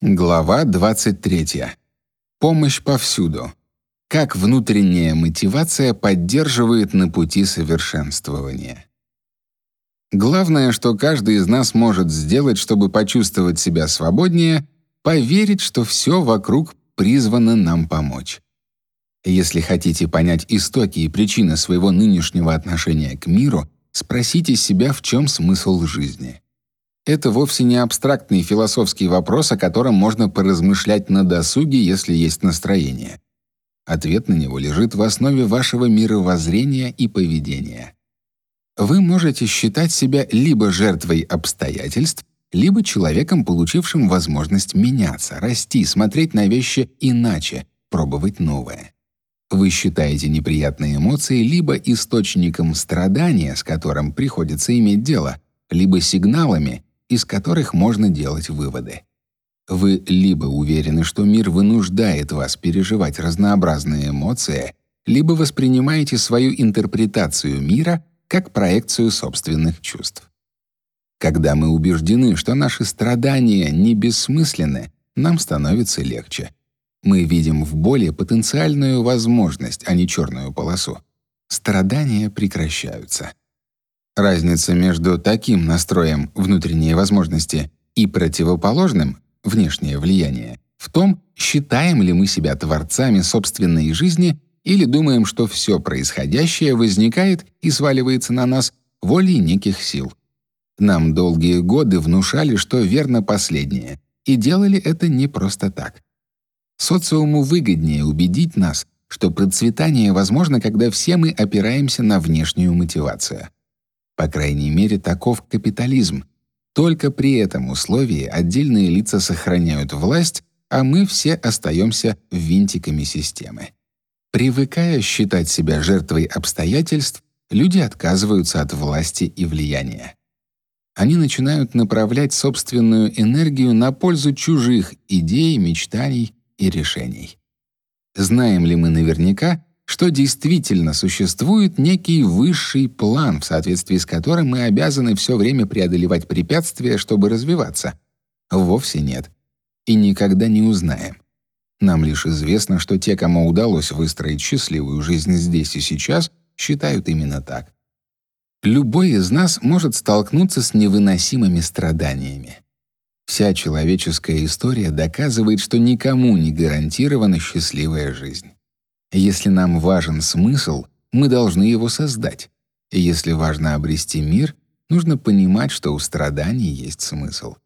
Глава 23. Помощь повсюду. Как внутренняя мотивация поддерживает на пути совершенствования. Главное, что каждый из нас может сделать, чтобы почувствовать себя свободнее, поверить, что все вокруг призвано нам помочь. Если хотите понять истоки и причины своего нынешнего отношения к миру, спросите себя, в чем смысл жизни. Это вовсе не абстрактный философский вопрос, о котором можно поразмышлять на досуге, если есть настроение. Ответ на него лежит в основе вашего мировоззрения и поведения. Вы можете считать себя либо жертвой обстоятельств, либо человеком, получившим возможность меняться, расти, смотреть на вещи иначе, пробовать новое. Вы считаете неприятные эмоции либо источником страдания, с которым приходится иметь дело, либо сигналами, из которых можно делать выводы. Вы либо уверены, что мир вынуждает вас переживать разнообразные эмоции, либо воспринимаете свою интерпретацию мира как проекцию собственных чувств. Когда мы убеждены, что наши страдания не бессмысленны, нам становится легче. Мы видим в боли потенциальную возможность, а не черную полосу. Страдания прекращаются. Разница между таким настроем внутренние возможности и противоположным внешнее влияние в том, считаем ли мы себя творцами собственной жизни или думаем, что все происходящее возникает и сваливается на нас волей неких сил. Нам долгие годы внушали, что верно последнее, и делали это не просто так. Социуму выгоднее убедить нас, что процветание возможно, когда все мы опираемся на внешнюю мотивацию. По крайней мере, таков капитализм. Только при этом условии отдельные лица сохраняют власть, а мы все остаемся винтиками системы. Привыкая считать себя жертвой обстоятельств, люди отказываются от власти и влияния. Они начинают направлять собственную энергию на пользу чужих идей, мечтаний и решений. Знаем ли мы наверняка, что действительно существует некий высший план, в соответствии с которым мы обязаны все время преодолевать препятствия, чтобы развиваться. Вовсе нет. И никогда не узнаем. Нам лишь известно, что те, кому удалось выстроить счастливую жизнь здесь и сейчас, считают именно так. Любой из нас может столкнуться с невыносимыми страданиями. Вся человеческая история доказывает, что никому не гарантирована счастливая жизнь. Если нам важен смысл, мы должны его создать. И если важно обрести мир, нужно понимать, что у страданий есть смысл.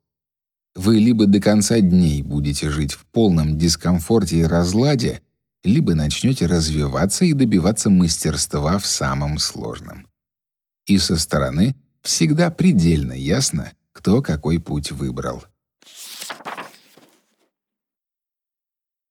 Вы либо до конца дней будете жить в полном дискомфорте и разладе, либо начнете развиваться и добиваться мастерства в самом сложном. И со стороны всегда предельно ясно, кто какой путь выбрал.